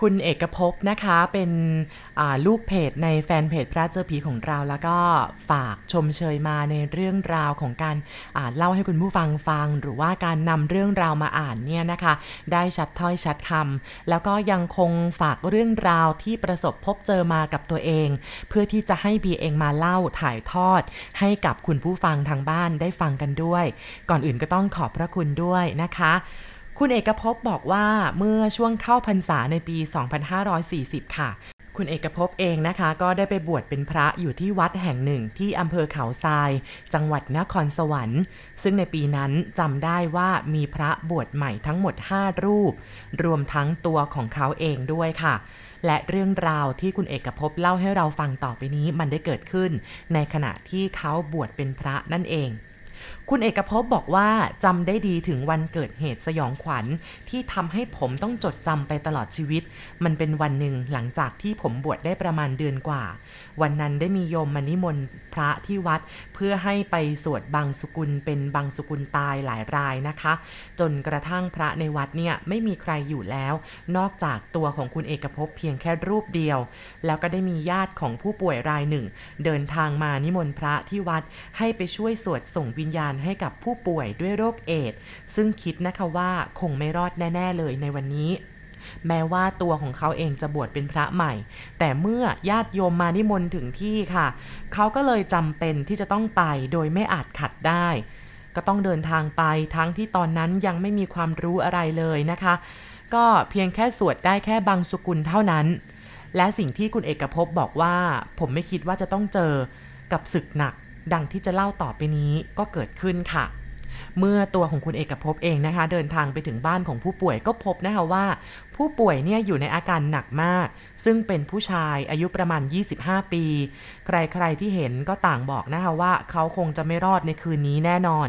คุณเอกภพนะคะเป็นลูกเพจในแฟนเพจพระเจ้าผีของเรา แล้วก็ฝากชมเชยมาในเรื่องราวของการเล่าให้คุณผู้ฟังฟัง หรือว่าการนำเรื่องราวมาอ่านเนี่ยนะคะ ได้ชัดถ้อยชัดคำแล้วก็ยังคงฝากเรื่องราวที่ประสบพบเจอมากับตัวเอง เพื่อที่จะให้บีเองมาเล่าถ่ายทอด ให้กับคุณผู้ฟังทางบ้านได้ฟังกันด้วย ก่อนอื่นก็ต้องขอบพระคุณด้วยนะคะ คุณเอกภพบอกว่าเมื่อช่วงเข้าพรรษาในปี 2540 ค่ะ คุณเอกภพเองนะคะ ก็ได้ไปบวชเป็นพระอยู่ที่วัดแห่งหนึ่งที่อำเภอเขาทราย จังหวัดนครสวรรค์ ซึ่งในปีนั้นจำได้ว่ามีพระบวชใหม่ทั้งหมด 5 รูป รวมทั้งตัวของเขาเองด้วยค่ะและเรื่องราวที่คุณเอกภพเล่าให้เราฟังต่อไปนี้มันได้เกิดขึ้น ในขณะที่เขาบวชเป็นพระนั่นเอง คุณเอกภพบอกว่าจำได้ดีถึงวันเกิดเหตุสยองขวัญ ที่ทำให้ผมต้องจดจำไปตลอดชีวิต มันเป็นวันหนึ่งหลังจากที่ผมบวชได้ประมาณเดือนกว่า วันนั้นได้มีโยมมานิมนต์พระที่วัด เพื่อให้ไปสวดบางสุกุลเป็นบางสุกุลตายหลายรายนะคะ จนกระทั่งพระในวัดเนี่ยไม่มีใครอยู่แล้ว นอกจากตัวของคุณเอกภพเพียงแค่รูปเดียว แล้วก็ได้มีญาติของผู้ป่วยรายหนึ่ง เดินทางมานิมนต์พระที่วัดให้ไปช่วยสวดส่งวิญญาณให้กับผู้ป่วยด้วยโรคเอดซึ่งคิดนะคะว่าคงไม่รอดแน่ ๆ เลยในวันนี้แม้ว่าตัวของเขาเองจะบวชเป็นพระใหม่ แต่เมื่อญาติโยมมานิมนต์ถึงที่ค่ะ เขาก็เลยจำเป็นที่จะต้องไปโดยไม่อาจขัดได้ ก็ต้องเดินทางไปทั้งที่ตอนนั้นยังไม่มีความรู้อะไรเลยนะคะ ก็เพียงแค่สวดได้แค่บางสุกุลเท่านั้น และสิ่งที่คุณเอกภพบอกว่า ผมไม่คิดว่าจะต้องเจอกับศึกหนัก ดังที่จะเล่าต่อไปนี้ก็เกิดขึ้นค่ะ เมื่อตัวของคุณเอกภพเองนะคะ เดินทางไปถึงบ้านของผู้ป่วยก็พบนะคะว่า ผู้ป่วยเนี่ยอยู่ในอาการหนักมาก ซึ่งเป็นผู้ชายอายุประมาณ 25 ปี ใครๆที่เห็นก็ต่างบอกนะคะว่า เขาคงจะไม่รอดในคืนนี้แน่นอน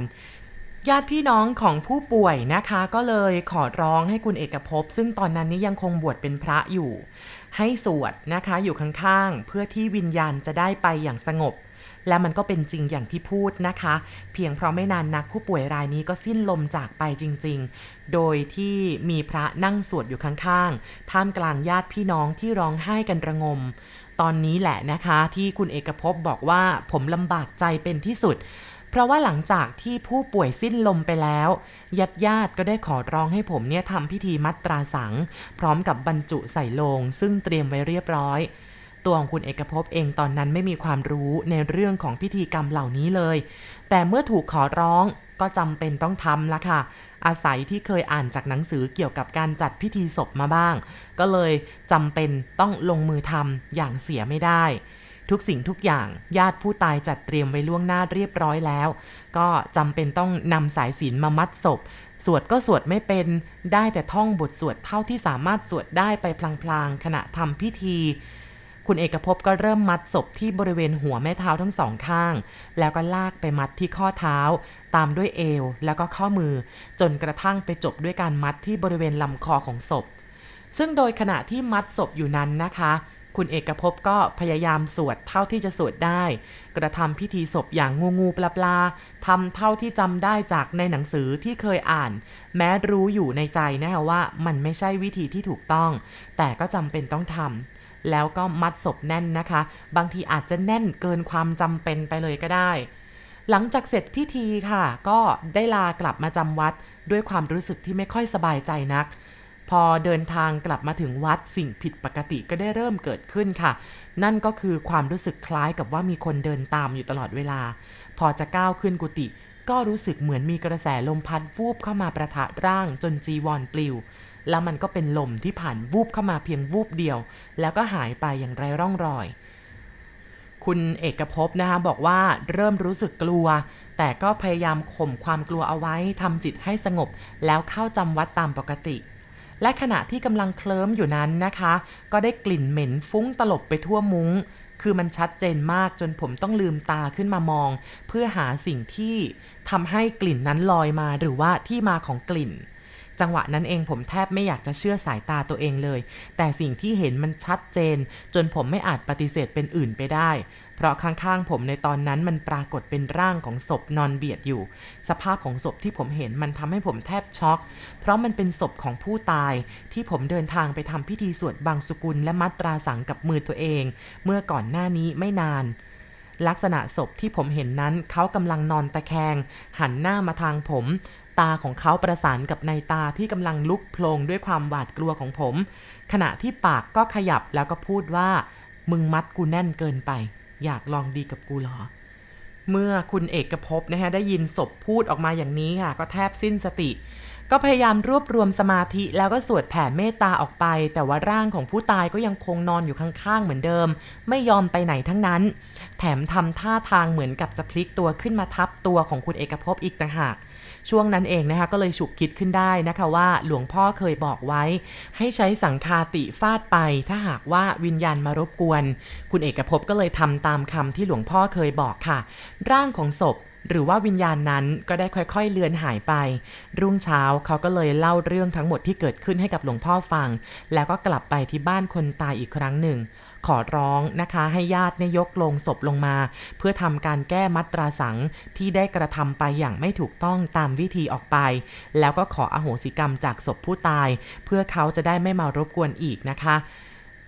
ญาติพี่น้องของผู้ป่วยนะคะ ก็เลยขอร้องให้คุณเอกภพ ซึ่งตอนนั้นนี้ยังคงบวชเป็นพระอยู่ ให้สวดนะคะอยู่ข้างๆ เพื่อที่วิญญาณจะได้ไปอย่างสงบ และมันก็เป็นจริงอย่างที่พูดนะคะ เพียงเพราะไม่นานนักผู้ป่วยรายนี้ก็สิ้นลมจากไปจริง ๆ โดยที่มีพระนั่งสวดอยู่ข้างๆ ท่ามกลางญาติพี่น้องที่ร้องไห้กันระงม ตอนนี้แหละนะคะที่คุณเอกภพบอกว่าผมลำบากใจเป็นที่สุดเพราะว่าหลังจากที่ผู้ป่วยสิ้นลมไปแล้วญาติญาติก็ได้ขอร้องให้ผมเนี่ยทำพิธีมัตราสัง พร้อมกับบรรจุใส่โลง ซึ่งเตรียมไว้เรียบร้อย ตัวของคุณเอกภพเองตอนนั้นไม่มีความรู้ในเรื่องของพิธีกรรมเหล่านี้เลย แต่เมื่อถูกขอร้องก็จำเป็นต้องทำละค่ะ อาศัยที่เคยอ่านจากหนังสือเกี่ยวกับการจัดพิธีศพมาบ้าง ก็เลยจำเป็นต้องลงมือทำอย่างเสียไม่ได้ ทุกสิ่งทุกอย่างญาติผู้ตายจัดเตรียมไว้ล่วงหน้าเรียบร้อยแล้ว ก็จำเป็นต้องนำสายศีลมามัดศพ สวดก็สวดไม่เป็น ได้แต่ท่องบทสวดเท่าที่สามารถสวดได้ไปพลางๆขณะทำพิธี คุณเอกภพก็เริ่มมัดศพที่บริเวณหัวแม่เท้าทั้งสองข้าง แล้วก็ลากไปมัดที่ข้อเท้า ตามด้วยเอวแล้วก็ข้อมือ จนกระทั่งไปจบด้วยการมัดที่บริเวณลำคอของศพ ซึ่งโดยขณะที่มัดศพอยู่นั้นนะคะ คุณเอกภพก็พยายามสวดเท่าที่จะสวดได้ กระทำพิธีศพอย่างงูงูปลาปลาทำเท่าที่จำได้จากในหนังสือที่เคยอ่าน แม้รู้อยู่ในใจนะคะว่ามันไม่ใช่วิธีที่ถูกต้อง แต่ก็จำเป็นต้องทำ แล้วก็มัดศพแน่นนะคะ บางทีอาจจะแน่นเกินความจำเป็นไปเลยก็ได้ หลังจากเสร็จพิธีค่ะ ก็ได้ลากลับมาจำวัดด้วยความรู้สึกที่ไม่ค่อยสบายใจนัก พอเดินทางกลับมาถึงวัดสิ่งผิดปกติก็ได้เริ่มเกิดขึ้นค่ะ นั่นก็คือความรู้สึกคล้ายกับว่ามีคนเดินตามอยู่ตลอดเวลา พอจะก้าวขึ้นกุฏิก็รู้สึกเหมือนมีกระแสลมพัดวูบเข้ามาประทะร่างจนจีวรปลิว แล้วมันก็เป็นลมที่ผ่านวูบเข้ามาเพียงวูบเดียว แล้วก็หายไปอย่างไรร่องรอย คุณเอกภพนะคะบอกว่าเริ่มรู้สึกกลัว แต่ก็พยายามข่มความกลัวเอาไว้ทำจิตให้สงบ แล้วเข้าจำวัดตามปกติ และขณะที่กำลังเคลิ้มอยู่นั้นนะคะ ก็ได้กลิ่นเหม็นฟุ้งตลบไปทั่วมุง้ง คือมันชัดเจนมากจนผมต้องลืมตาขึ้นมามอง เพื่อหาสิ่งที่ทำให้กลิ่นนั้นลอยมาหรือว่าที่มาของกลิ่น จังหวะนั้นเองผมแทบไม่อยากจะเชื่อสายตาตัวเองเลย แต่สิ่งที่เห็นมันชัดเจน จนผมไม่อาจปฏิเสธเป็นอื่นไปได้ เพราะข้างๆผมในตอนนั้นมันปรากฏเป็นร่างของศพนอนเบียดอยู่ สภาพของศพที่ผมเห็นมันทำให้ผมแทบช็อก เพราะมันเป็นศพของผู้ตาย ที่ผมเดินทางไปทำพิธีสวดบางสุกุลและมัตราสังกับมือตัวเอง เมื่อก่อนหน้านี้ไม่นานลักษณะศพที่ผมเห็นนั้นเขากำลังนอนตะแคง หันหน้ามาทางผม ตาของเขาประสานกับในตาที่กำลังลุกโพลงด้วยความหวาดกลัวของผม ขณะที่ปากก็ขยับแล้วก็พูดว่า มึงมัดกูแน่นเกินไป อยากลองดีกับกูเหรอ เมื่อคุณเอกภพนะฮะได้ยินศพพูดออกมาอย่างนี้ค่ะ ก็แทบสิ้นสติ ก็พยายามรวบรวมสมาธิแล้วก็สวดแผ่เมตตาออกไป แต่ว่าร่างของผู้ตายก็ยังคงนอนอยู่ข้างๆเหมือนเดิม ไม่ยอมไปไหนทั้งนั้น แถมทำท่าทางเหมือนกับจะพลิกตัวขึ้นมาทับตัวของคุณเอกภพอีกต่างหาก ช่วงนั้นเองนะคะก็เลยฉุกคิดขึ้นได้นะคะว่าหลวงพ่อเคยบอกไว้ ให้ใช้สังคาติฟาดไป ถ้าหากว่าวิญญาณมารบกวน คุณเอกภพก็เลยทำตามคำที่หลวงพ่อเคยบอกค่ะ ร่างของศพหรือว่าวิญญาณนั้นก็ได้ค่อยๆเลือนหายไป รุ่งเช้าเขาก็เลยเล่าเรื่องทั้งหมดที่เกิดขึ้นให้กับหลวงพ่อฟัง แล้วก็กลับไปที่บ้านคนตายอีกครั้งหนึ่ง ขอร้องนะคะให้ญาติเนี่ยยกลงศพลงมา เพื่อทำการแก้มัตราสังที่ได้กระทำไปอย่างไม่ถูกต้องตามวิธีออกไป แล้วก็ขออโหสิกรรมจากศพผู้ตาย เพื่อเขาจะได้ไม่มารบกวนอีกนะคะ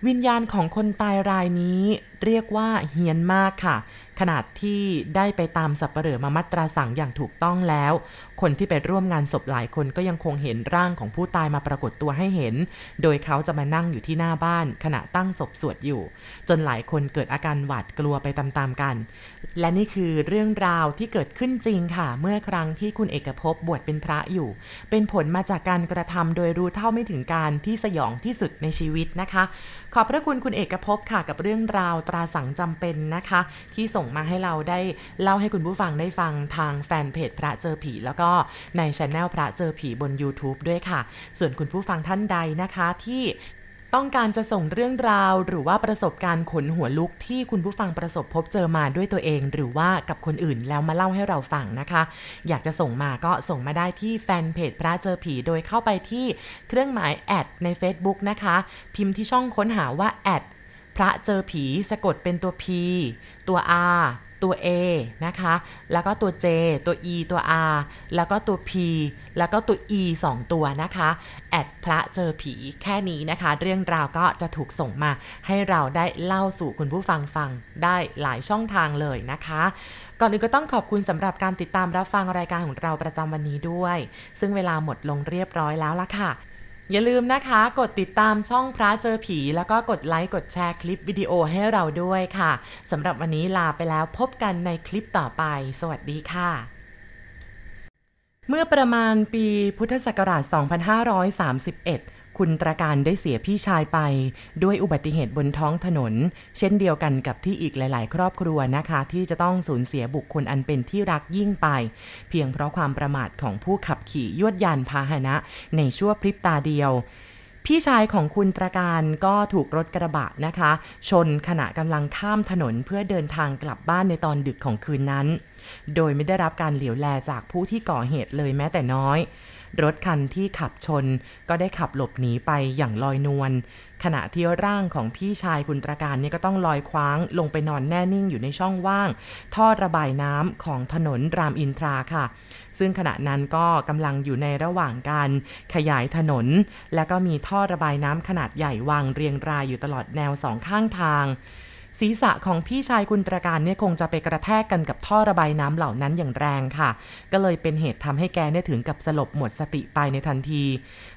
วิญญาณของคนตายรายนี้ เรียกว่าเฮี้ยนมากค่ะ ขนาดที่ได้ไปตามสับเปลอมามัตราสั่งอย่างถูกต้องแล้ว คนที่ไปร่วมงานศพหลายคนก็ยังคงเห็นร่างของผู้ตายมาปรากฏตัวให้เห็น โดยเขาจะมานั่งอยู่ที่หน้าบ้าน ขณะตั้งศพสวดอยู่ จนหลายคนเกิดอาการหวาดกลัวไปตามๆกัน และนี่คือเรื่องราวที่เกิดขึ้นจริงค่ะ เมื่อครั้งที่คุณเอกภพบวชเป็นพระอยู่ เป็นผลมาจากการกระทำโดยรู้เท่าไม่ถึงการที่สยองที่สุดในชีวิตนะคะ ขอบพระคุณคุณเอกภพค่ะกับเรื่องราวตราสังจำเป็นนะคะ ที่ส่งมาให้เราได้เล่าให้คุณผู้ฟังได้ฟังทางแฟนเพจพระเจอผี แล้วก็ในช anel พระเจอผีบน YouTube ด้วยค่ะ ส่วนคุณผู้ฟังท่านใดนะคะที่ต้องการจะส่งเรื่องราวหรือว่าประสบการณ์ขนหัวลุกที่คุณผู้ฟังประสบพบเจอมาด้วยตัวเอง หรือว่ากับคนอื่นแล้วมาเล่าให้เราฟังนะคะ อยากจะส่งมาก็ส่งมาได้ที่แฟนเพจพระเจอผี โดยเข้าไปที่เครื่องหมายแอดใน Facebook นะคะ พิมพ์ที่ช่องค้นหาว่าแอด พระเจอผีสะกดเป็นตัว P ตัว R ตัว A นะคะ แล้วก็ตัว J ตัว E ตัว R แล้วก็ตัว P แล้วก็ตัว E 2 ตัวนะคะ แอดพระเจอผีแค่นี้นะคะ เรื่องราวก็จะถูกส่งมา ให้เราได้เล่าสู่คุณผู้ฟังฟังได้หลายช่องทางเลยนะคะ ก่อนอื่นก็ต้องขอบคุณสำหรับการติดตามรับฟังรายการของเราประจำวันนี้ด้วย ซึ่งเวลาหมดลงเรียบร้อยแล้วละค่ะ อย่าลืมนะคะกดติดตามช่องพระเจอผี แล้วก็กดไลค์กดแชร์คลิปวิดีโอให้เราด้วยค่ะสำหรับวันนี้ลาไปแล้วพบกันในคลิปต่อไป สวัสดีค่ะ เมื่อประมาณปีพุทธศักราช 2531 คุณตราการได้เสียพี่ชายไป ด้วยอุบัติเหตุบนท้องถนน เช่นเดียวกันกับที่อีกหลาย ๆ ครอบครัวนะคะ ที่จะต้องสูญเสียบุคคลอันเป็นที่รักยิ่งไป เพียงเพราะความประมาทของผู้ขับขี่ยวดยานพาหนะ ในชั่วพริบตาเดียวพี่ชายของคุณตราการก็ถูกรถกระบะนะคะ ชนขณะกำลังข้ามถนนเพื่อเดินทางกลับบ้านในตอนดึกของคืนนั้น โดยไม่ได้รับการเหลียวแลจากผู้ที่ก่อเหตุเลยแม้แต่น้อย รถคันที่ขับชนก็ได้ขับหลบหนีไปอย่างลอยนวล ขณะที่ร่างของพี่ชายคุณตราการเนี่ยก็ต้องลอยคว้าง ลงไปนอนแน่นิ่งอยู่ในช่องว่าง ท่อระบายน้ำของถนนรามอินทราค่ะ ซึ่งขณะนั้นก็กำลังอยู่ในระหว่างการขยายถนน และก็มีท่อระบายน้ำขนาดใหญ่วางเรียงรายอยู่ตลอดแนวสองข้างทาง ศีรษะของพี่ชายคุณตราการเนี่ยคงจะไปกระแทกกันกับท่อระบายน้ำเหล่านั้นอย่างแรงค่ะ ก็เลยเป็นเหตุทำให้แกเนี่ยถึงกับสลบหมดสติไปในทันที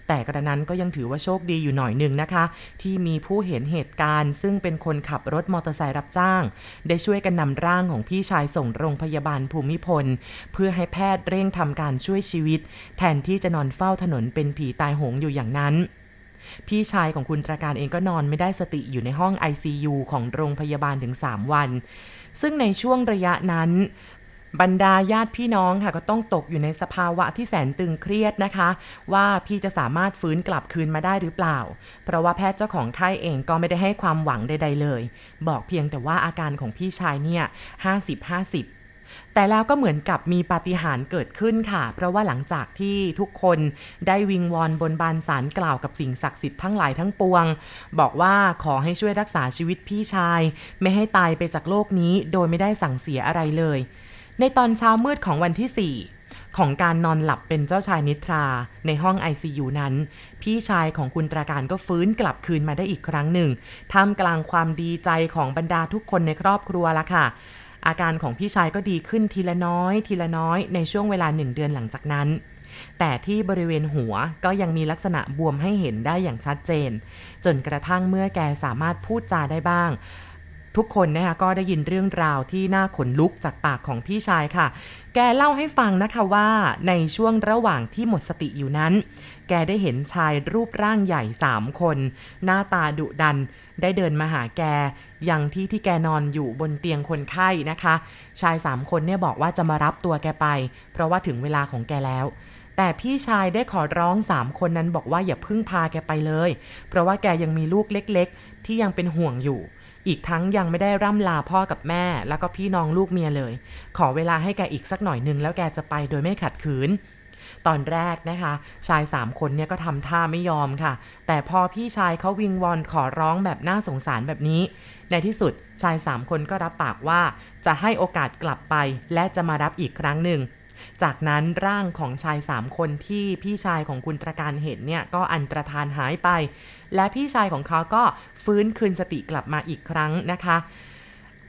แต่กระนั้นก็ยังถือว่าโชคดีอยู่หน่อยหนึ่งนะคะ ที่มีผู้เห็นเหตุการณ์ ซึ่งเป็นคนขับรถมอเตอร์ไซค์รับจ้าง ได้ช่วยกันนำร่างของพี่ชายส่งโรงพยาบาลภูมิพล เพื่อให้แพทย์เร่งทำการช่วยชีวิต แทนที่จะนอนเฝ้าถนนเป็นผีตายโหงอยู่อย่างนั้น พี่ชายของคุณตราการเองก็นอนไม่ได้สติอยู่ในห้อง ICU ของโรงพยาบาลถึง 3 วัน ซึ่งในช่วงระยะนั้นบรรดาญาติพี่น้องค่ะก็ต้องตกอยู่ในสภาวะที่แสนตึงเครียดนะคะ ว่าพี่จะสามารถฟื้นกลับคืนมาได้หรือเปล่า เพราะว่าแพทย์เจ้าของไข้เองก็ไม่ได้ให้ความหวังใด ๆ เลย บอกเพียงแต่ว่าอาการของพี่ชายเนี่ย 50-50 แต่แล้วก็เหมือนกับมีปาฏิหาริย์เกิดขึ้นค่ะ เพราะว่าหลังจากที่ทุกคนได้วิงวอนบนบานสารกล่าวกับสิ่งศักดิ์สิทธิ์ทั้งหลายทั้งปวง บอกว่าขอให้ช่วยรักษาชีวิตพี่ชาย ไม่ให้ตายไปจากโลกนี้โดยไม่ได้สั่งเสียอะไรเลย ในตอนเช้ามืดของวันที่ 4ของการนอนหลับเป็นเจ้าชายนิทราในห้อง ICU นั้น พี่ชายของคุณตราการก็ฟื้นกลับคืนมาได้อีกครั้งหนึ่งท่ามกลางความดีใจของบรรดาทุกคนในครอบครัวละค่ะ อาการของพี่ชายก็ดีขึ้นทีละน้อย ทีละน้อยในช่วงเวลาหนึ่งเดือนหลังจากนั้น แต่ที่บริเวณหัวก็ยังมีลักษณะบวมให้เห็นได้อย่างชัดเจน จนกระทั่งเมื่อแกสามารถพูดจาได้บ้าง ทุกคนนะคะก็ได้ยินเรื่องราวที่น่าขนลุกจากปากของพี่ชายค่ะ แกเล่าให้ฟังนะคะว่าในช่วงระหว่างที่หมดสติอยู่นั้น แกได้เห็นชายรูปร่างใหญ่สามคน หน้าตาดุดัน ได้เดินมาหาแกยังที่ที่แกนอนอยู่บนเตียงคนไข้นะคะ ชายสามคนเนี่ยบอกว่าจะมารับตัวแกไป เพราะว่าถึงเวลาของแกแล้วแต่พี่ชายได้ขอร้องสามคนนั้นบอกว่าอย่าพึ่งพาแกไปเลย เพราะว่าแกยังมีลูกเล็ก ๆ ที่ยังเป็นห่วงอยู่ อีกทั้งยังไม่ได้ร่ำลาพ่อกับแม่ แล้วก็พี่น้องลูกเมียเลย ขอเวลาให้แกอีกสักหน่อยนึงแล้วแกจะไปโดยไม่ขัดขืน ตอนแรกนะคะ ชายสามคนเนี่ยก็ทำท่าไม่ยอมค่ะ แต่พอพี่ชายเขาวิงวอนขอร้องแบบน่าสงสารแบบนี้ ในที่สุดชายสามคนก็รับปากว่าจะให้โอกาสกลับไป และจะมารับอีกครั้งหนึ่ง จากนั้นร่างของชายสามคนที่พี่ชายของคุณตรการเห็นเนี่ยก็อันตรธานหายไป และพี่ชายของเขาก็ฟื้นคืนสติกลับมาอีกครั้งนะคะ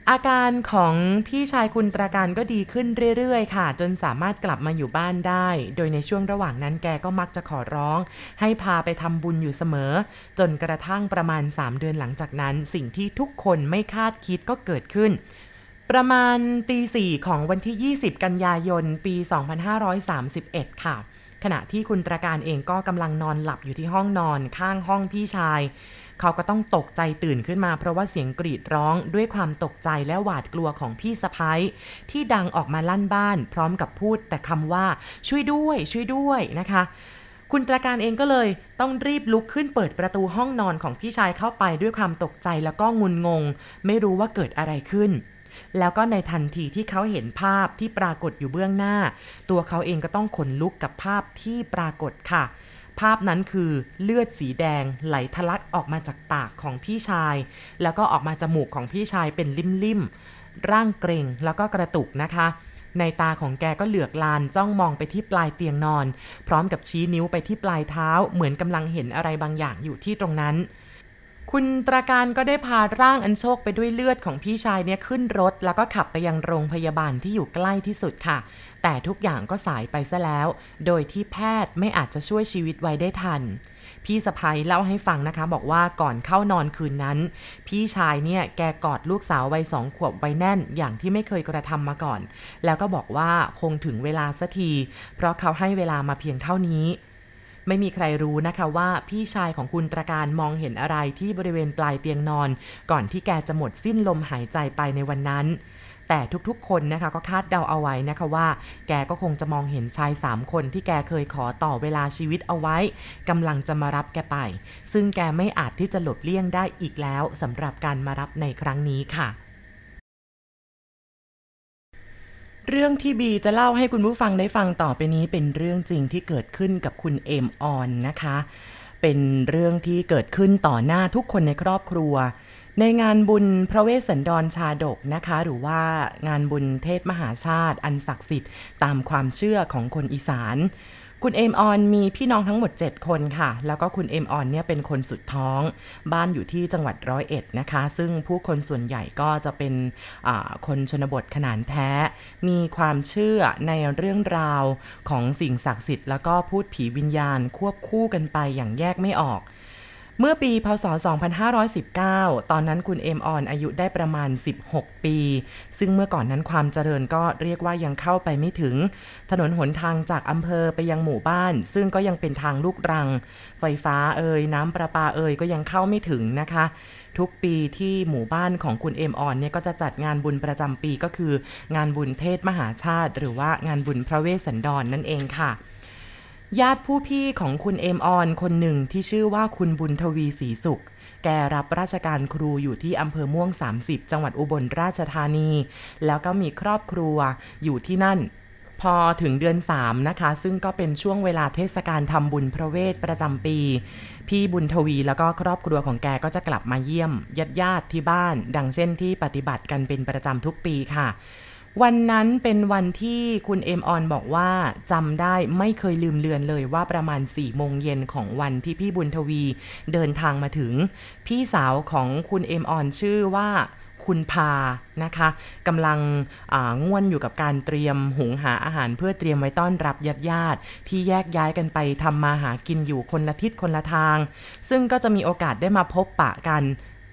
อาการของพี่ชายคุณตราการก็ดีขึ้นเรื่อยๆ ค่ะ จนสามารถกลับมาอยู่บ้านได้ โดยในช่วงระหว่างนั้นแกก็มักจะขอร้อง ให้พาไปทำบุญอยู่เสมอ จนกระทั่งประมาณ 3 เดือนหลังจากนั้น สิ่งที่ทุกคนไม่คาดคิดก็เกิดขึ้น ประมาณตีสี่ของวันที่ 20 กันยายน ปี 2531 ค่ะ ขณะที่คุณตราการเองก็กำลังนอนหลับอยู่ที่ห้องนอนข้างห้องพี่ชาย เขาก็ต้องตกใจตื่นขึ้นมาเพราะว่าเสียงกรีดร้องด้วยความตกใจและหวาดกลัวของพี่สะพ้ายที่ดังออกมาลั่นบ้าน พร้อมกับพูดแต่คำว่าช่วยด้วย ช่วยด้วยนะคะคุณตราการเองก็เลยต้องรีบลุกขึ้นเปิดประตูห้องนอนของพี่ชายเข้าไปด้วยความตกใจแล้วก็งุนงง ไม่รู้ว่าเกิดอะไรขึ้น แล้วก็ในทันทีที่เขาเห็นภาพที่ปรากฏอยู่เบื้องหน้า ตัวเขาเองก็ต้องขนลุกกับภาพที่ปรากฏค่ะ ภาพนั้นคือเลือดสีแดงไหลทะลักออกมาจากปากของพี่ชาย แล้วก็ออกมาจมูกของพี่ชายเป็นลิ่มๆ ร่างเกรงแล้วก็กระตุกนะคะในตาของแกก็เหลือกลานจ้องมองไปที่ปลายเตียงนอน พร้อมกับชี้นิ้วไปที่ปลายเท้า เหมือนกำลังเห็นอะไรบางอย่างอยู่ที่ตรงนั้น คุณตราการก็ได้พาร่างอันโชคไปด้วยเลือดของพี่ชายเนี่ยขึ้นรถ แล้วก็ขับไปยังโรงพยาบาลที่อยู่ใกล้ที่สุดค่ะ แต่ทุกอย่างก็สายไปซะแล้ว โดยที่แพทย์ไม่อาจจะช่วยชีวิตไว้ได้ทัน พี่สะพ้ยเล่าให้ฟังนะคะ บอกว่าก่อนเข้านอนคืนนั้น พี่ชายเนี่ยแกกอดลูกสาววัยสองขวบไว้แน่น อย่างที่ไม่เคยกระทำมาก่อน แล้วก็บอกว่าคงถึงเวลาสักที เพราะเขาให้เวลามาเพียงเท่านี้ ไม่มีใครรู้นะคะว่าพี่ชายของคุณตรการมองเห็นอะไรที่บริเวณปลายเตียงนอน ก่อนที่แกจะหมดสิ้นลมหายใจไปในวันนั้นแต่ทุกๆ คนนะคะก็คาดเดาเอาไว้นะคะว่า แกก็คงจะมองเห็นชายสามคนที่แกเคยขอต่อเวลาชีวิตเอาไว้กำลังจะมารับแกไป ซึ่งแกไม่อาจที่จะหลบเลี่ยงได้อีกแล้วสำหรับการมารับในครั้งนี้ค่ะ เรื่องที่บีจะเล่าให้คุณผู้ฟังได้ฟังต่อไปนี้เป็นเรื่องจริงที่เกิดขึ้นกับคุณเอมออนนะคะ เป็นเรื่องที่เกิดขึ้นต่อหน้าทุกคนในครอบครัว ในงานบุญพระเวสสันดรชาดกนะคะ หรือว่างานบุญเทศมหาชาติ อันศักดิ์สิทธิ์ตามความเชื่อของคนอีสาน คุณเอมออนมีพี่น้องทั้งหมด 7 คนค่ะ แล้วก็คุณเอมออนเนี่ยเป็นคนสุดท้อง บ้านอยู่ที่จังหวัดร้อยเอ็ดนะคะ ซึ่งผู้คนส่วนใหญ่ก็จะเป็นคนชนบทขนานแท้ มีความเชื่อในเรื่องราวของสิ่งศักดิ์สิทธิ์แล้วก็พูดผีวิญญาณควบคู่กันไปอย่างแยกไม่ออก เมื่อปีพศ 2519 ตอนนั้นคุณเอมออนอายุได้ประมาณ 16 ปี ซึ่งเมื่อก่อนนั้นความเจริญก็เรียกว่ายังเข้าไปไม่ถึง ถนนหนทางจากอำเภอไปยังหมู่บ้าน ซึ่งก็ยังเป็นทางลูกรัง ไฟฟ้าเอ่ยน้ำประปาเอ่ยก็ยังเข้าไม่ถึงนะคะ ทุกปีที่หมู่บ้านของคุณเอมออนเนี่ยก็จะจัดงานบุญประจำปีก็คือ งานบุญเทศมหาชาติ หรือว่างานบุญพระเวสสันดรนนั่นเองค่ะ ญาติผู้พี่ของคุณเอมออนคนหนึ่งที่ชื่อว่าคุณบุญทวีศรีสุข แกรับราชการครูอยู่ที่อำเภอม่วง 30 จังหวัดอุบลราชธานี แล้วก็มีครอบครัวอยู่ที่นั่น พอถึงเดือน 3 นะคะ ซึ่งก็เป็นช่วงเวลาเทศกาลทำบุญพระเวทประจำปี พี่บุญทวีแล้วก็ครอบครัวของแกก็จะกลับมาเยี่ยมญาติญาติที่บ้าน ดังเช่นที่ปฏิบัติกันเป็นประจำทุกปีค่ะ วันนั้นเป็นวันที่คุณเอมออนบอกว่าจำได้ไม่เคยลืมเลือนเลยว่าประมาณ4โมงเย็นของวันที่พี่บุญทวีเดินทางมาถึง พี่สาวของคุณเอมออนชื่อว่าคุณพานะคะกำลังง่วนอยู่กับการเตรียมหุงหาอาหารเพื่อเตรียมไว้ต้อนรับญาติญาติที่แยกย้ายกันไปทำมาหากินอยู่คนละทิศคนละทาง ซึ่งก็จะมีโอกาสได้มาพบปะกัน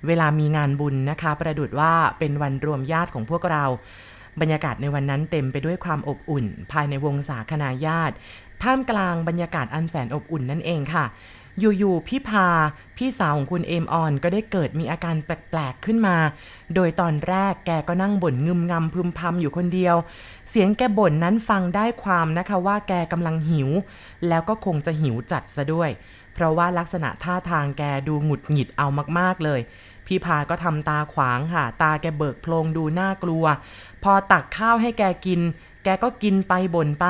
เวลามีงานบุญนะคะ ประดุดว่าเป็นวันรวมญาติของพวกเรา บรรยากาศในวันนั้นเต็มไปด้วยความอบอุ่น ภายในวงศาคณาญาติ ท่ามกลางบรรยากาศอันแสนอบอุ่นนั่นเองค่ะ อยู่ๆพี่พา พี่สาวของคุณเอมออน ก็ได้เกิดมีอาการแปลกๆขึ้นมา โดยตอนแรกแกก็นั่งบ่นงึมงำพึมพำอยู่คนเดียว เสียงแกบ่นนั้นฟังได้ความนะคะว่าแกกำลังหิว แล้วก็คงจะหิวจัดซะด้วย เพราะว่าลักษณะท่าทางแกดูหงุดหงิดเอามากๆเลย พี่พาก็ทำตาขวางค่ะ ตาแกเบิกโพลงดูน่ากลัว พอตักข้าวให้แกกิน แกก็กินไปบ่นไป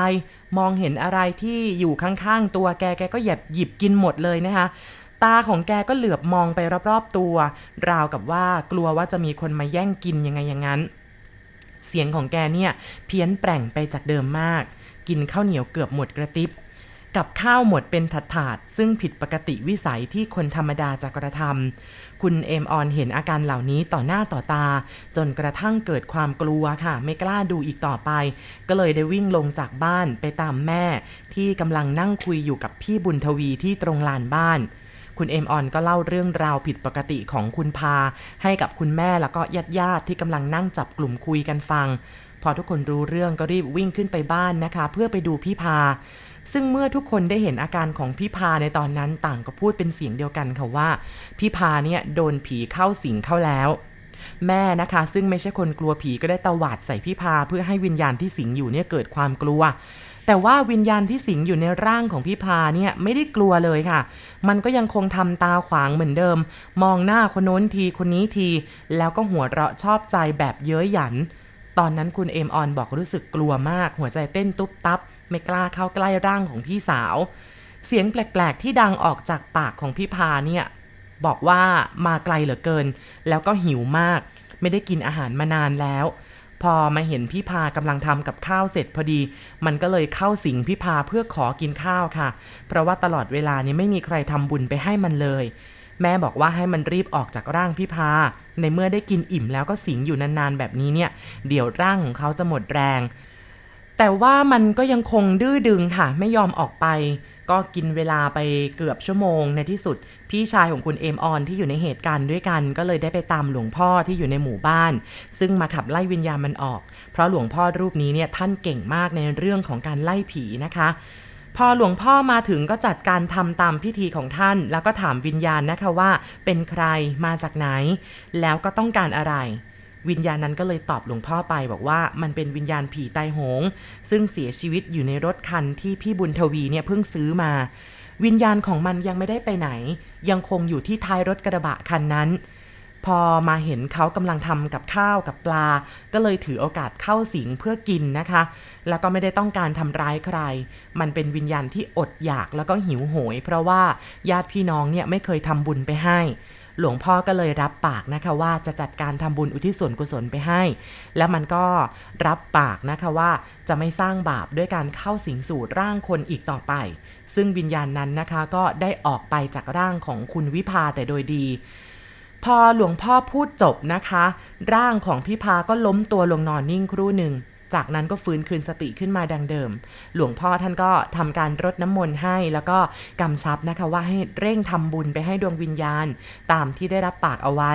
มองเห็นอะไรที่อยู่ข้างๆตัวแกแกก็หยิบหยิบกินหมดเลยนะคะตาของแกก็เหลือบมองไปรอบๆตัว ราวกับว่ากลัวว่าจะมีคนมาแย่งกินยังไงอย่างนั้น เสียงของแกเนี่ยเพี้ยนแปลงไปจากเดิมมาก กินข้าวเหนียวเกือบหมดกระติบ กับข้าวหมดเป็นถาดๆซึ่งผิดปกติวิสัยที่คนธรรมดาจะกระทำคุณเอมออนเห็นอาการเหล่านี้ต่อหน้าต่อตา จนกระทั่งเกิดความกลัวค่ะ ไม่กล้าดูอีกต่อไป ก็เลยได้วิ่งลงจากบ้านไปตามแม่ ที่กำลังนั่งคุยอยู่กับพี่บุญทวีที่ตรงลานบ้านคุณเอมออนก็เล่าเรื่องราวผิดปกติของคุณพา ให้กับคุณแม่แล้วก็ญาติญาติที่กำลังนั่งจับกลุ่มคุยกันฟัง พอทุกคนรู้เรื่องก็รีบวิ่งขึ้นไปบ้านนะคะ เพื่อไปดูพี่พา ซึ่งเมื่อทุกคนได้เห็นอาการของพี่พาในตอนนั้นต่างก็พูดเป็นเสียงเดียวกันค่ะว่า พี่พาเนี่ยโดนผีเข้าสิงเข้าแล้วแม่นะคะซึ่งไม่ใช่คนกลัวผีก็ได้ตวาดใส่พี่พาเพื่อให้วิญญาณที่สิงอยู่เนี่ยเกิดความกลัว แต่ว่าวิญญาณที่สิงอยู่ในร่างของพี่พาเนี่ยไม่ได้กลัวเลยค่ะ มันก็ยังคงทำตาขวางเหมือนเดิม มองหน้าคนโน้นทีคนนี้ที แล้วก็หัวเราะชอบใจแบบเย้ยหยัน ตอนนั้นคุณเอมออนบอกรู้สึกกลัวมาก หัวใจเต้นตุ๊บตับ ไม่กล้าเข้าใกล้ร่างของพี่สาว เสียงแปลกๆ ที่ดังออกจากปากของพี่พาเนี่ย บอกว่ามาไกลเหลือเกิน แล้วก็หิวมาก ไม่ได้กินอาหารมานานแล้ว พอมาเห็นพี่พากำลังทำกับข้าวเสร็จพอดี มันก็เลยเข้าสิงพี่พาเพื่อขอกินข้าวค่ะ เพราะว่าตลอดเวลานี้ไม่มีใครทำบุญไปให้มันเลย แม่บอกว่าให้มันรีบออกจากร่างพี่พา ในเมื่อได้กินอิ่มแล้วก็สิงอยู่นานๆแบบนี้เนี่ย เดี๋ยวร่างของเขาจะหมดแรง แต่ว่ามันก็ยังคงดื้อดึงค่ะ ไม่ยอมออกไป ก็กินเวลาไปเกือบชั่วโมง ในที่สุด พี่ชายของคุณเอมออนที่อยู่ในเหตุการณ์ด้วยกัน ก็เลยได้ไปตามหลวงพ่อที่อยู่ในหมู่บ้าน ซึ่งมาขับไล่วิญญาณมันออก เพราะหลวงพ่อรูปนี้เนี่ยท่านเก่งมากในเรื่องของการไล่ผีนะคะ พอหลวงพ่อมาถึงก็จัดการทำตามพิธีของท่าน แล้วก็ถามวิญญาณนะคะว่า เป็นใครมาจากไหน แล้วก็ต้องการอะไร วิญญาณนั้นก็เลยตอบหลวงพ่อไปบอกว่ามันเป็นวิญญาณผีตายโหง ซึ่งเสียชีวิตอยู่ในรถคันที่พี่บุญทวีเนี่ยเพิ่งซื้อมา วิญญาณของมันยังไม่ได้ไปไหน ยังคงอยู่ที่ท้ายรถกระบะคันนั้น พอมาเห็นเขากำลังทำกับข้าวกับปลา ก็เลยถือโอกาสเข้าสิงเพื่อกินนะคะ แล้วก็ไม่ได้ต้องการทำร้ายใคร มันเป็นวิญญาณที่อดอยากแล้วก็หิวโหย เพราะว่าญาติพี่น้องเนี่ยไม่เคยทำบุญไปให้ หลวงพ่อก็เลยรับปากนะคะว่าจะจัดการทำบุญอุทิศส่วนกุศลไปให้ แล้วมันก็รับปากนะคะว่าจะไม่สร้างบาปด้วยการเข้าสิงสู่ร่างคนอีกต่อไป ซึ่งวิญญาณนั้นนะคะก็ได้ออกไปจากร่างของคุณวิภาแต่โดยดี พอหลวงพ่อพูดจบนะคะ ร่างของพี่พาก็ล้มตัวลงนอนนิ่งครู่หนึ่ง จากนั้นก็ฟื้นคืนสติขึ้นมาดังเดิม หลวงพ่อท่านก็ทำการรดน้ำมนต์ให้ แล้วก็กำชับนะคะว่าให้เร่งทำบุญไปให้ดวงวิญญาณ ตามที่ได้รับปากเอาไว้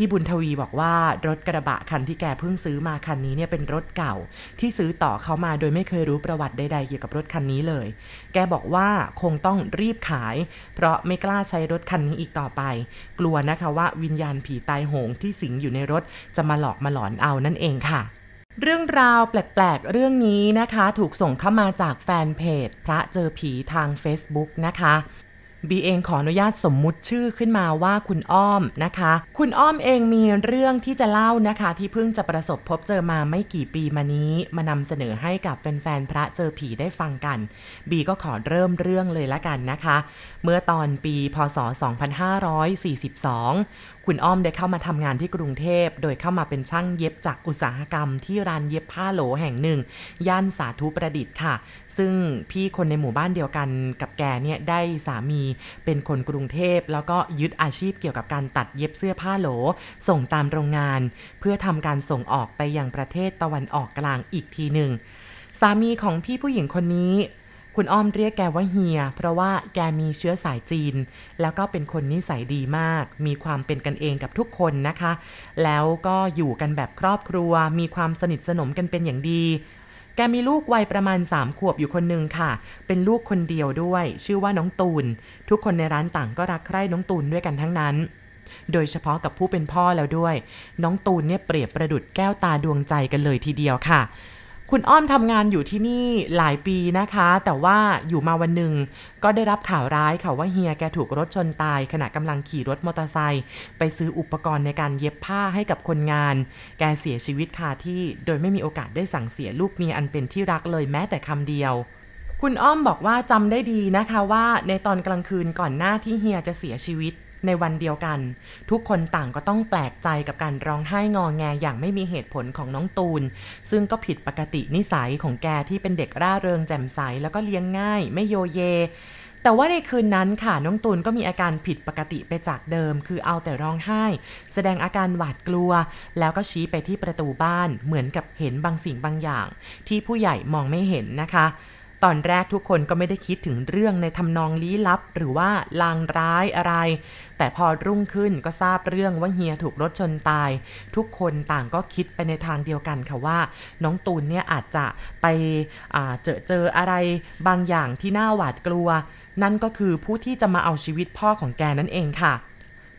พี่บุญทวีบอกว่ารถกระบะคันที่แกเพิ่งซื้อมาคันนี้เนี่ยเป็นรถเก่า ที่ซื้อต่อเขามาโดยไม่เคยรู้ประวัติใดๆเกี่ยวกับรถคันนี้เลย แกบอกว่าคงต้องรีบขาย เพราะไม่กล้าใช้รถคันนี้อีกต่อไป กลัวนะคะว่าวิญญาณผีตายโหงที่สิงอยู่ในรถจะมาหลอกมาหลอนเอานั่นเองค่ะเรื่องราวแปลกๆ เรื่องนี้นะคะ ถูกส่งเข้ามาจากแฟนเพจ พระเจอผีทาง Facebook นะคะ บีเองขออนุญาตสมมุติชื่อขึ้นมาว่าคุณอ้อมนะคะ คุณอ้อมเองมีเรื่องที่จะเล่านะคะ ที่เพิ่งจะประสบพบเจอมาไม่กี่ปีมานี้มานำเสนอให้กับแฟนๆพระเจอผีได้ฟังกัน บีก็ขอเริ่มเรื่องเลยละกันนะคะ เมื่อตอนปีพศ 2542 คุณอ้อมได้เข้ามาทำงานที่กรุงเทพ โดยเข้ามาเป็นช่างเย็บจากอุตสาหกรรมที่ร้านเย็บผ้าโหลแห่งหนึ่ง ย่านสาธุประดิษฐ์ค่ะ ซึ่งพี่คนในหมู่บ้านเดียวกันกับแกเนี่ยได้สามีเป็นคนกรุงเทพ แล้วก็ยึดอาชีพเกี่ยวกับการตัดเย็บเสื้อผ้าโหล ส่งตามโรงงาน เพื่อทำการส่งออกไปยังประเทศตะวันออกกลางอีกทีหนึ่งสามีของพี่ผู้หญิงคนนี้ คุณอ้อมเรียกแกว่าเฮีย เพราะว่าแกมีเชื้อสายจีน แล้วก็เป็นคนนิสัยดีมาก มีความเป็นกันเองกับทุกคนนะคะ แล้วก็อยู่กันแบบครอบครัว มีความสนิทสนมกันเป็นอย่างดี แกมีลูกวัยประมาณ 3 ขวบอยู่คนหนึ่งค่ะ เป็นลูกคนเดียวด้วย ชื่อว่าน้องตูน ทุกคนในร้านต่างก็รักใคร่น้องตูนด้วยกันทั้งนั้น โดยเฉพาะกับผู้เป็นพ่อแล้วด้วย น้องตูนเนี่ยเปรียบประดุดแก้วตาดวงใจกันเลยทีเดียวค่ะ คุณอ้อมทำงานอยู่ที่นี่หลายปีนะคะ แต่ว่าอยู่มาวันหนึ่งก็ได้รับข่าวร้ายค่ะว่าเฮียแกถูกรถชนตาย ขณะกำลังขี่รถมอเตอร์ไซค์ไปซื้ออุปกรณ์ในการเย็บผ้าให้กับคนงาน แกเสียชีวิตคาที่โดยไม่มีโอกาสได้สั่งเสียลูกเมียอันเป็นที่รักเลยแม้แต่คำเดียวคุณอ้อมบอกว่าจำได้ดีนะคะว่าในตอนกลางคืนก่อนหน้าที่เฮียจะเสียชีวิต ในวันเดียวกัน ทุกคนต่างก็ต้องแปลกใจกับการร้องไห้งอแงอย่างไม่มีเหตุผลของน้องตูน ซึ่งก็ผิดปกตินิสัยของแกที่เป็นเด็กร่าเริงแจ่มใสแล้วก็เลี้ยงง่าย ไม่โยเย แต่ว่าในคืนนั้นค่ะน้องตูนก็มีอาการผิดปกติไปจากเดิม คือเอาแต่ร้องไห้ แสดงอาการหวาดกลัว แล้วก็ชี้ไปที่ประตูบ้านเหมือนกับเห็นบางสิ่งบางอย่าง ที่ผู้ใหญ่มองไม่เห็นนะคะ ตอนแรกทุกคนก็ไม่ได้คิดถึงเรื่องในทำนองลี้ลับ หรือว่าลางร้ายอะไร แต่พอรุ่งขึ้นก็ทราบเรื่องว่าเฮียถูกรถชนตาย ทุกคนต่างก็คิดไปในทางเดียวกันค่ะว่า น้องตูนเนี่ยอาจจะไปเจอเจออะไรบางอย่างที่น่าหวาดกลัว นั่นก็คือผู้ที่จะมาเอาชีวิตพ่อของแกนั่นเองค่ะ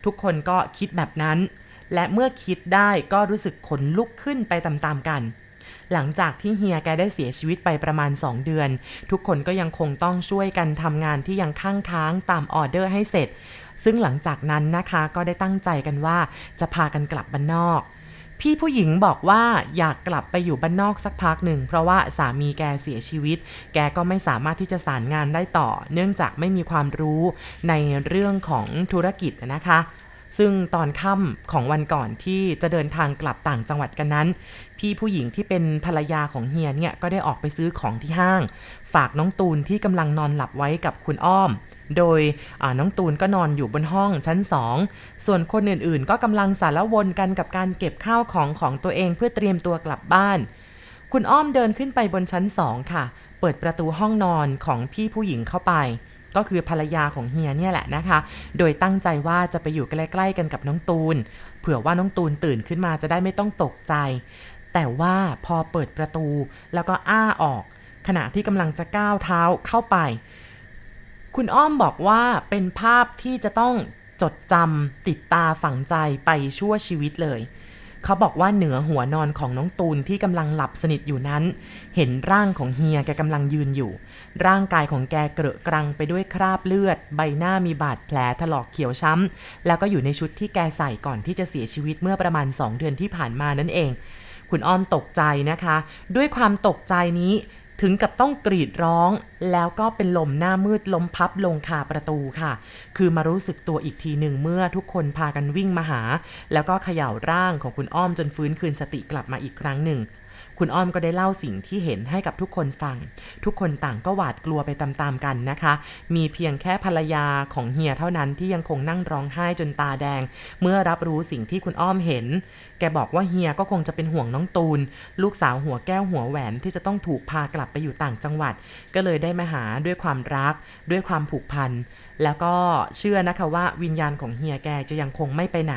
ทุกคนก็คิดแบบนั้น และเมื่อคิดได้ก็รู้สึกขนลุกขึ้นไปตามๆกัน หลังจากที่เฮียแกได้เสียชีวิตไปประมาณ 2 เดือน ทุกคนก็ยังคงต้องช่วยกันทำงานที่ยังค้างค้างตามออเดอร์ให้เสร็จ ซึ่งหลังจากนั้นนะคะก็ได้ตั้งใจกันว่าจะพากันกลับบ้านนอกพี่ผู้หญิงบอกว่าอยากกลับไปอยู่บ้านนอกสักพักหนึ่ง เพราะว่าสามีแกเสียชีวิต แกก็ไม่สามารถที่จะสารงานได้ต่อ เนื่องจากไม่มีความรู้ในเรื่องของธุรกิจนะคะ ซึ่งตอนค่ำของวันก่อนที่จะเดินทางกลับต่างจังหวัดกันนั้น พี่ผู้หญิงที่เป็นภรรยาของเฮียเนี่ยก็ได้ออกไปซื้อของที่ห้าง ฝากน้องตูนที่กำลังนอนหลับไว้กับคุณอ้อม โดยน้องตูนก็นอนอยู่บนห้องชั้น2ส่วนคนอื่นๆ ก็กำลังสารวนกันกับการเก็บข้าวของของตัวเองเพื่อเตรียมตัวกลับบ้าน คุณอ้อมเดินขึ้นไปบนชั้น2ค่ะ เปิดประตูห้องนอนของพี่ผู้หญิงเข้าไป ก็คือภรรยาของเฮียเนี่ยแหละนะคะ โดยตั้งใจว่าจะไปอยู่ใกล้ๆกันกับน้องตูน เผื่อว่าน้องตูนตื่นขึ้นมาจะได้ไม่ต้องตกใจ แต่ว่าพอเปิดประตูแล้วก็อ้าออก ขณะที่กำลังจะก้าวเท้าเข้าไป คุณอ้อมบอกว่าเป็นภาพที่จะต้องจดจำติดตาฝังใจไปชั่วชีวิตเลย เขาบอกว่าเหนือหัวนอนของน้องตูนที่กำลังหลับสนิทอยู่นั้น เห็นร่างของเฮียแกกำลังยืนอยู่ ร่างกายของแกเกระกรังไปด้วยคราบเลือด ใบหน้ามีบาดแผลถลอกเขียวช้ำ แล้วก็อยู่ในชุดที่แกใส่ก่อนที่จะเสียชีวิตเมื่อประมาณ 2 เดือนที่ผ่านมานั่นเอง คุณอ้อมตกใจนะคะ ด้วยความตกใจนี้ ถึงกับต้องกรีดร้อง แล้วก็เป็นลมหน้ามืดลมพับลงคาประตูค่ะ คือมารู้สึกตัวอีกทีหนึ่งเมื่อทุกคนพากันวิ่งมาหา แล้วก็เขย่าร่างของคุณอ้อมจนฟื้นคืนสติกลับมาอีกครั้งหนึ่ง คุณอ้อมก็ได้เล่าสิ่งที่เห็นให้กับทุกคนฟัง ทุกคนต่างก็หวาดกลัวไปตามๆกันนะคะ มีเพียงแค่ภรรยาของเฮียเท่านั้นที่ยังคงนั่งร้องไห้จนตาแดง เมื่อรับรู้สิ่งที่คุณอ้อมเห็น แกบอกว่าเฮียก็คงจะเป็นห่วงน้องตูน ลูกสาวหัวแก้วหัวแหวนที่จะต้องถูกพากลับไปอยู่ต่างจังหวัด ก็เลยได้มาหาด้วยความรัก ด้วยความผูกพัน แล้วก็เชื่อนะคะว่าวิญญาณของเฮียแกจะยังคงไม่ไปไหน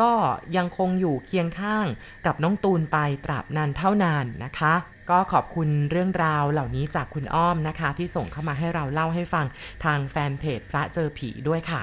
ก็ยังคงอยู่เคียงข้างกับน้องตูนไปตราบนานเท่านานนะคะก็ขอบคุณเรื่องราวเหล่านี้จากคุณอ้อมนะคะ ที่ส่งเข้ามาให้เราเล่าให้ฟังทางแฟนเพจพระเจอผีด้วยค่ะ